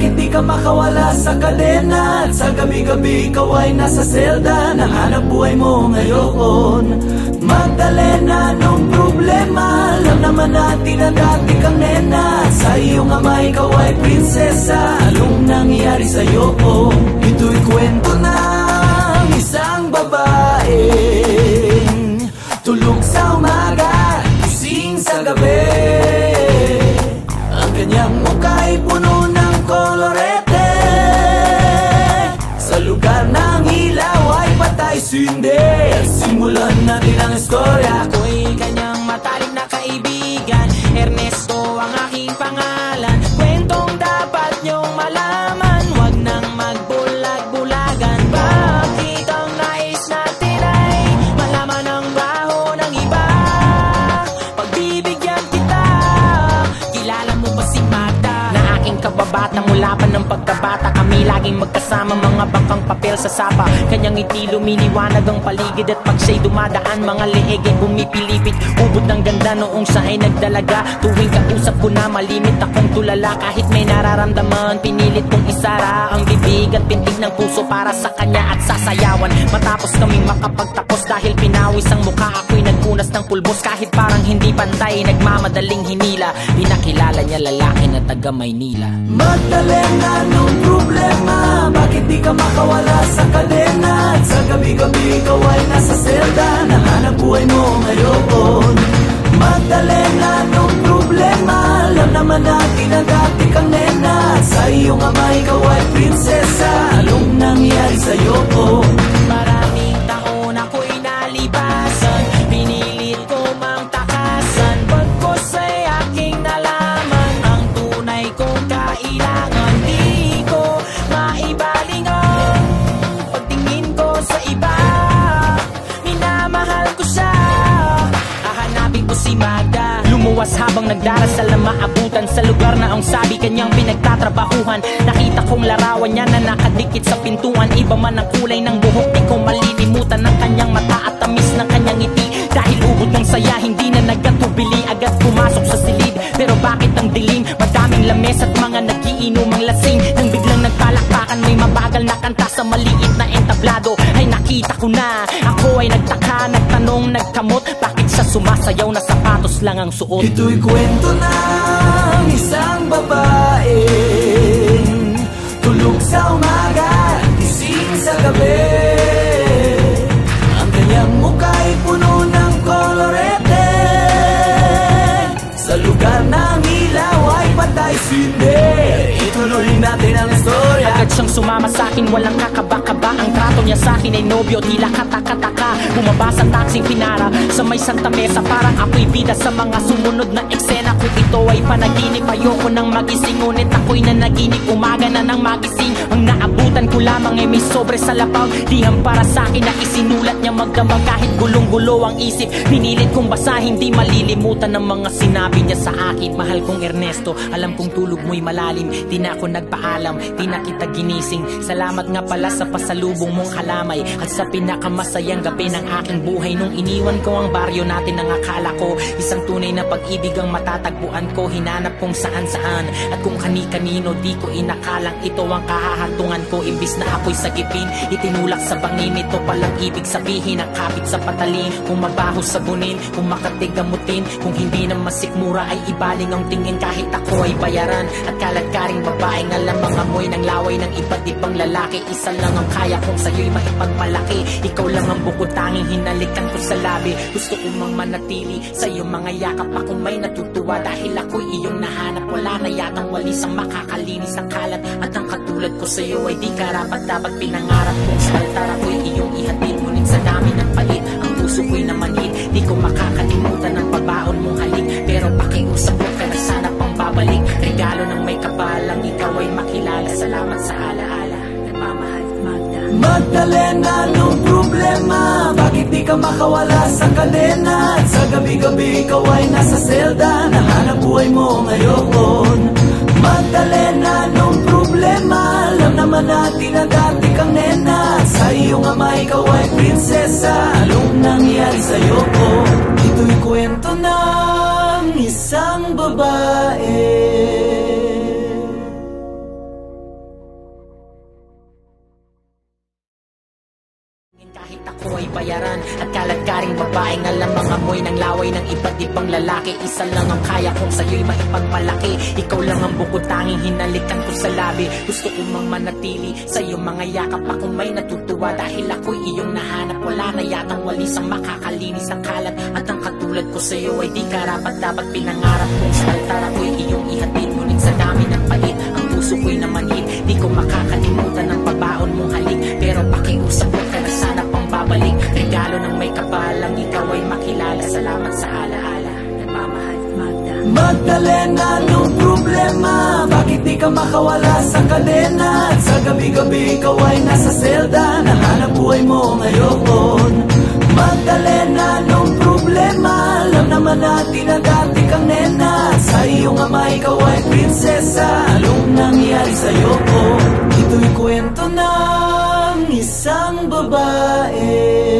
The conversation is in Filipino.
Bakit di ka makawala sa kadena? At sa gabi-gabi ikaw ay nasa selda. Nahanap buhay mo ngayon. Magdalena, anong problema? Alam naman natin na dati kang nena. Sa iyong ama ikaw ay prinsesa. Anong nangyari sa'yo? Ito'y kwento ng isang Natin ang istorya Ako'y kanyang matalik na kaibigan. Ernesto ang aking pangalan. Kwentong dapat niyong malaman Huwag nang magbulag-bulagan. Bakit ang nais natin ay Malaman ang baho ng iba. Pagbibigyan kita. Kilala mo ba si Magda? Na aking kababata mula pa ng pagkabata Laging magkasama mga bangkang papel sa sapa. Kanyang ngiti lumiliwanag ang paligid At pag siya'y dumadaan mga leeg ay bumipilipit Ubod ng ganda noong siya ay nagdalaga. Tuwing kausap ko na malimit akong tulala. Kahit may nararamdaman pinilit kong isara Ang bibig at pintig ng puso para sa kanya at sasayawan. Matapos kaming makapagtapos dahil pinawis ang mukha Ako'y nagpunas ng pulbos kahit parang hindi pantay Nagmamadaling hinila Pinakilala niya lalaki na taga Maynila Magdalena, anong problema? Bakit di ka makawala sa kadena? At sa gabi-gabi ikaw ay nasa Lumuwas habang nagdarasal na maabutan Sa lugar na ang sabi kanyang pinagtatrabahuhan. Nakita kong larawan niya na nakadikit sa pintuan. Iba man ang kulay ng buhok Di ko malilimutan ang kanyang mata at tamis ng kanyang ngiti. Dahil ubod ng saya hindi na nagkatubili. Agad pumasok sa silid. Pero bakit ang dilim? Madaming lames at mga nagiinom ang lasing. Nang biglang nagpalakpakan may mabagal na kanta sa maliit na entablado. Ay nakita ko na Ako ay nagtaka, nagtanong, nagkamot. Bakit sumasayaw na sapatos lang ang suot? Ito'y kwento ng isang babaeng Tulog sa umaga, gising sa gabi. Ang kanyang muka'y puno ng kolorete. Sa lugar ng ilaw ay patay sindi Ituloy natin ang istorya. Agad siyang sumama sa akin, walang kakaba-kaba Trato niya sa akin ay nobyo, tila kataka-taka. Bumaba sa taxing pinara sa may Santa Mesa Parang ako'y bida sa mga sumunod na eksena. Kung ito ay panaginip, ayoko nang magising Ngunit ako'y nanaginip, umaga na nang magising. Ang naabutan ko lamang ay may sobre sa labaw. Diham para sa akin na isinulat niya magdamag Kahit gulong-gulo ang isip, pinilit kong basahin Di malilimutan ng mga sinabi niya sa akin. Mahal kong Ernesto, alam kong tulog mo'y malalim. Di na ako nagpaalam, di na kita ginising. Salamat nga pala sa pasalubong mong kalamay At sa pinakamasayang gabi ng aking buhay Nung iniwan ko ang baryo natin ang akala ko Isang tunay na pag-ibig ang matatagpuan ko Hinanap kung saan-saan At kung kani-kanino di ko inakalang Ito ang kahahantungan ko. Imbis na ako'y sagipin Itinulak sa bangin Ito palang ibig sabihin Ang kapit sa patalim Kung mabaho sabunin Kung makatigamutin Kung hindi na masikmura ay ibaling ang tingin. Kahit ako ay bayaran At kaladkaring babaeng alam mga amoy ng laway ng iba't ibang lalaki. Isa lang ang kaya kong sa'yo'y maipagmalaki Ikaw lang ang bukod tanging hinalikan ko sa labi. Gusto ko mang manatili sa iyong mga yakap. Ako may natutuwa dahil ako'y iyong nahanap. Wala na yatang walis ang makakalinis ng kalat. At ang katulad ko sa'yo ay di karapat dapat pinangarap Kung sa altar ako'y iyong ihatid Ngunit sa dami Magdalena, anong problema? Bakit di ka makawala sa kadena? At sa gabi-gabi ikaw ay nasa selda Nahanap buhay mo ngayon Magdalena, anong problema? Alam naman natin na dati kang nena At sa iyong ama ikaw ay prinsesa Anong nangyari sa'yo? Ito'y kwento ng isang babae Bakit ako ay bayaran At kalagkaring babaeng alam amoy ng laway Ng iba't ibang lalaki. Isa lang ang kaya kong sa'yo'y maipagmalaki. Ikaw lang ang bukod tanging hinalikan ko sa labi. Gusto ko mang manatili Sa iyong mga yakap. Akong may natutuwa Dahil ako'y iyong nahanap. Wala na yatang walis ang makakalinis ng kalat. At ang katulad ko sa'yo ay di karapat Dapat pinangarap kong sa altar. Ako'y iyong ihatid Ngunit sa dami ng pait Ang puso ko'y namanhid. Di ko makakalimutan ang pabaon mong Regalo ng may kapalang Ikaw ay makilala Salamat sa alaala Nagmamahal Magda Magdalena, anong problema? Bakit di ka makawala sa kadena? At sa gabi-gabi ikaw ay nasa selda Nahanap buhay mo ngayon Magdalena, anong problema? Alam naman natin na dati kang nena sa iyong ama ikaw ay prinsesa Anong nangyari sa'yo? Ito'y kwento ng isang babae